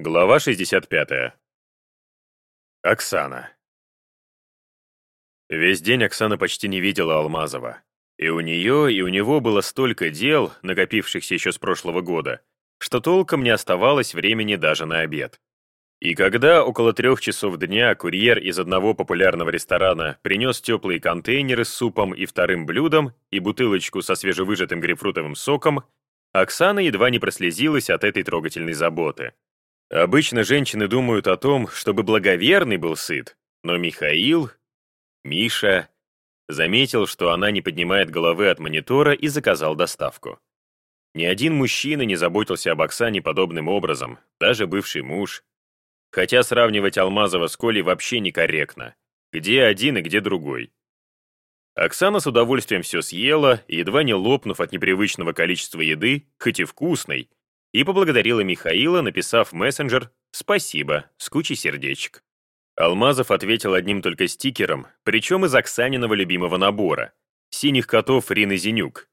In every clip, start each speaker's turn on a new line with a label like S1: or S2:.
S1: Глава 65. Оксана. Весь день Оксана почти не видела Алмазова. И у нее, и у него было столько дел, накопившихся еще с прошлого года, что толком не оставалось времени даже на обед. И когда около трех часов дня курьер из одного популярного ресторана принес теплые контейнеры с супом и вторым блюдом и бутылочку со свежевыжатым грейпфрутовым соком, Оксана едва не прослезилась от этой трогательной заботы. Обычно женщины думают о том, чтобы благоверный был сыт, но Михаил, Миша, заметил, что она не поднимает головы от монитора и заказал доставку. Ни один мужчина не заботился об Оксане подобным образом, даже бывший муж. Хотя сравнивать Алмазова с Колей вообще некорректно. Где один и где другой. Оксана с удовольствием все съела, едва не лопнув от непривычного количества еды, хоть и вкусной, и поблагодарила Михаила, написав в мессенджер «Спасибо» с кучей сердечек. Алмазов ответил одним только стикером, причем из Оксаниного любимого набора — синих котов Рины Зенюк.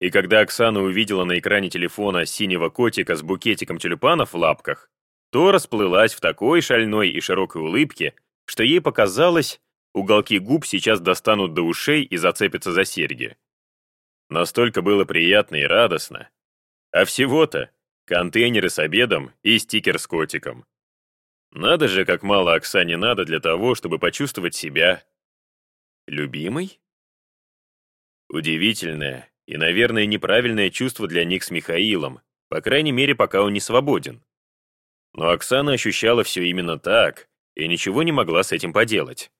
S1: И когда Оксана увидела на экране телефона синего котика с букетиком тюльпанов в лапках, то расплылась в такой шальной и широкой улыбке, что ей показалось, уголки губ сейчас достанут до ушей и зацепятся за серьги. Настолько было приятно и радостно, а всего-то контейнеры с обедом и стикер с котиком. Надо же, как мало Оксане надо для того, чтобы почувствовать себя... Любимой? Удивительное и, наверное, неправильное чувство для них с Михаилом, по крайней мере, пока он не свободен. Но Оксана ощущала все именно так и ничего не могла с этим поделать.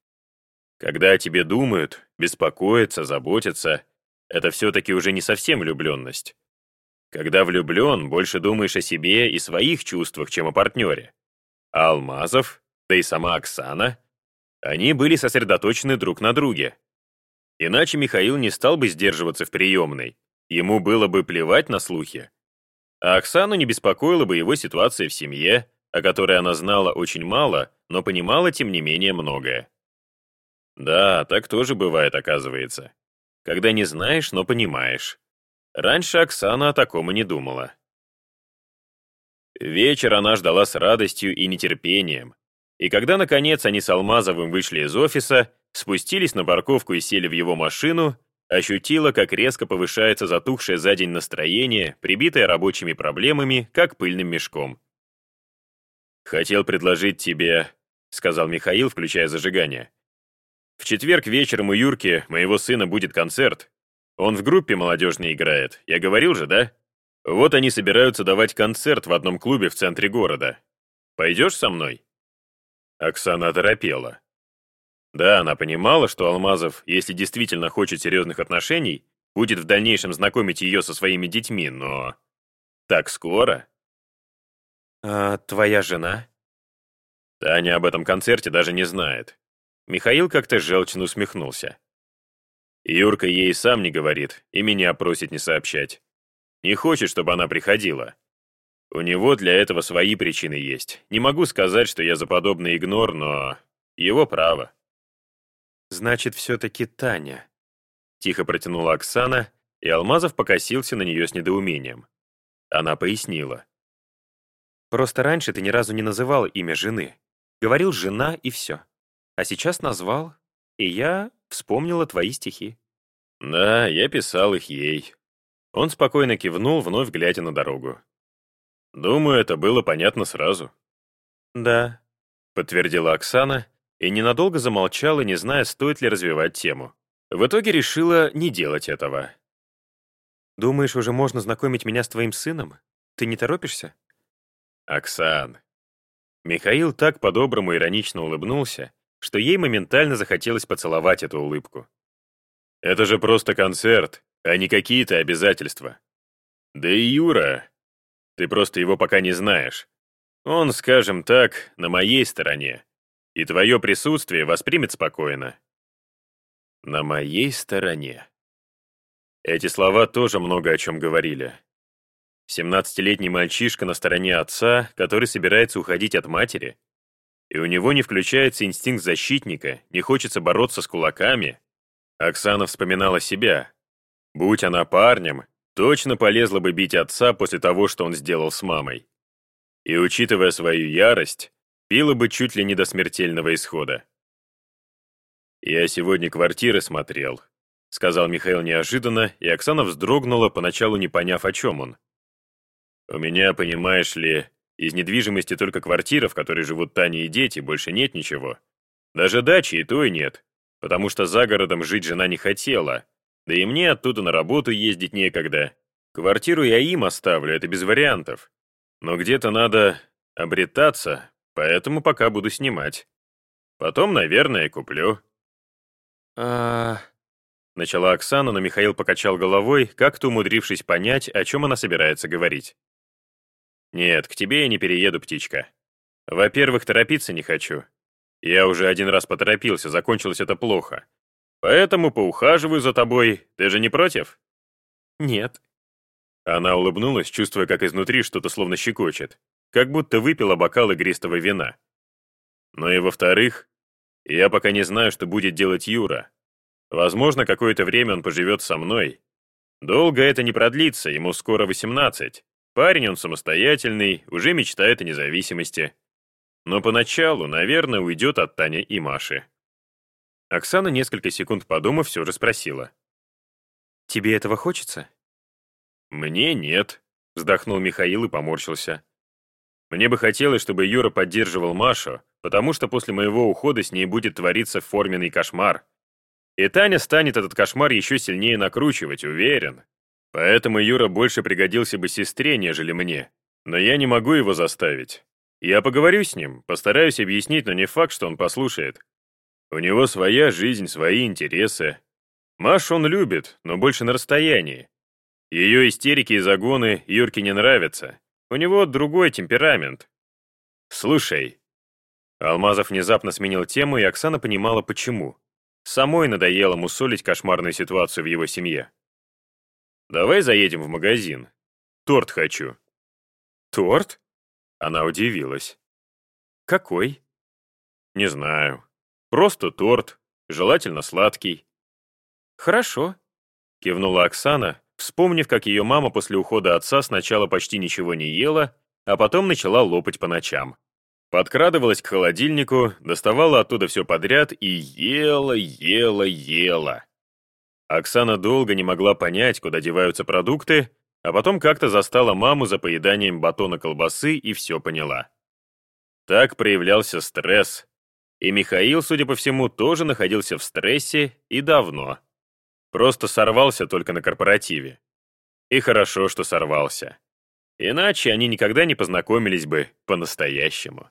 S1: Когда о тебе думают, беспокоятся, заботятся, это все-таки уже не совсем влюбленность. Когда влюблен, больше думаешь о себе и своих чувствах, чем о партнере. А Алмазов, да и сама Оксана, они были сосредоточены друг на друге. Иначе Михаил не стал бы сдерживаться в приемной, ему было бы плевать на слухи. А Оксану не беспокоила бы его ситуация в семье, о которой она знала очень мало, но понимала, тем не менее, многое. Да, так тоже бывает, оказывается. Когда не знаешь, но понимаешь. Раньше Оксана о таком и не думала. Вечер она ждала с радостью и нетерпением. И когда, наконец, они с Алмазовым вышли из офиса, спустились на парковку и сели в его машину, ощутила, как резко повышается затухшее за день настроение, прибитое рабочими проблемами, как пыльным мешком. «Хотел предложить тебе», — сказал Михаил, включая зажигание. «В четверг вечером у Юрки, моего сына, будет концерт. Он в группе молодежной играет, я говорил же, да? Вот они собираются давать концерт в одном клубе в центре города. Пойдешь со мной?» Оксана торопела. Да, она понимала, что Алмазов, если действительно хочет серьезных отношений, будет в дальнейшем знакомить ее со своими детьми, но... Так скоро? «А твоя жена?» Таня об этом концерте даже не знает. Михаил как-то желчно усмехнулся. Юрка ей сам не говорит и меня просит не сообщать. Не хочет, чтобы она приходила. У него для этого свои причины есть. Не могу сказать, что я за подобный игнор, но его право. Значит, все-таки Таня. Тихо протянула Оксана, и Алмазов покосился на нее с недоумением. Она пояснила. Просто раньше ты ни разу не называл имя жены. Говорил «жена» и все. А сейчас назвал, и я вспомнила твои стихи». «Да, я писал их ей». Он спокойно кивнул, вновь глядя на дорогу. «Думаю, это было понятно сразу». «Да», — подтвердила Оксана, и ненадолго замолчала, не зная, стоит ли развивать тему. В итоге решила не делать этого. «Думаешь, уже можно знакомить меня с твоим сыном? Ты не торопишься?» «Оксан». Михаил так по-доброму иронично улыбнулся, что ей моментально захотелось поцеловать эту улыбку. «Это же просто концерт, а не какие-то обязательства. Да и Юра, ты просто его пока не знаешь. Он, скажем так, на моей стороне, и твое присутствие воспримет спокойно». «На моей стороне». Эти слова тоже много о чем говорили. Семнадцатилетний мальчишка на стороне отца, который собирается уходить от матери, и у него не включается инстинкт защитника, не хочется бороться с кулаками. Оксана вспоминала себя. Будь она парнем, точно полезла бы бить отца после того, что он сделал с мамой. И, учитывая свою ярость, пила бы чуть ли не до смертельного исхода. «Я сегодня квартиры смотрел», — сказал Михаил неожиданно, и Оксана вздрогнула, поначалу не поняв, о чем он. «У меня, понимаешь ли, из недвижимости только квартира, в которой живут Таня и дети, больше нет ничего. Даже дачи и той нет, потому что за городом жить жена не хотела, да и мне оттуда на работу ездить некогда. Квартиру я им оставлю, это без вариантов. Но где-то надо обретаться, поэтому пока буду снимать. Потом, наверное, куплю.
S2: а
S1: Начала Оксана, но Михаил покачал головой, как-то умудрившись понять, о чем она собирается говорить. «Нет, к тебе я не перееду, птичка. Во-первых, торопиться не хочу. Я уже один раз поторопился, закончилось это плохо. Поэтому поухаживаю за тобой, ты же не против?»
S2: «Нет».
S1: Она улыбнулась, чувствуя, как изнутри что-то словно щекочет, как будто выпила бокал игристого вина. Но и во-вторых, я пока не знаю, что будет делать Юра. Возможно, какое-то время он поживет со мной. Долго это не продлится, ему скоро 18. Парень он самостоятельный, уже мечтает о независимости. Но поначалу, наверное, уйдет от Тани и Маши. Оксана, несколько секунд подумав, все же спросила.
S2: «Тебе этого хочется?»
S1: «Мне нет», — вздохнул Михаил и поморщился. «Мне бы хотелось, чтобы Юра поддерживал Машу, потому что после моего ухода с ней будет твориться форменный кошмар. И Таня станет этот кошмар еще сильнее накручивать, уверен. Поэтому Юра больше пригодился бы сестре, нежели мне. Но я не могу его заставить. Я поговорю с ним, постараюсь объяснить, но не факт, что он послушает. У него своя жизнь, свои интересы. Маш он любит, но больше на расстоянии. Ее истерики и загоны Юрке не нравятся. У него другой темперамент. Слушай. Алмазов внезапно сменил тему, и Оксана понимала, почему. Самой надоело мусолить кошмарную ситуацию в его семье. «Давай заедем в магазин. Торт хочу».
S2: «Торт?»
S1: Она удивилась.
S2: «Какой?»
S1: «Не знаю. Просто торт, желательно сладкий».
S2: «Хорошо», — кивнула Оксана, вспомнив, как ее мама после ухода отца сначала почти ничего не ела, а потом начала лопать по ночам.
S1: Подкрадывалась к холодильнику, доставала оттуда все подряд и ела, ела, ела. Оксана долго не могла понять, куда деваются продукты, а потом как-то застала маму за поеданием батона колбасы и все поняла. Так проявлялся стресс. И Михаил, судя по всему, тоже находился в стрессе и давно. Просто сорвался только на корпоративе. И хорошо, что сорвался. Иначе они никогда не познакомились бы по-настоящему.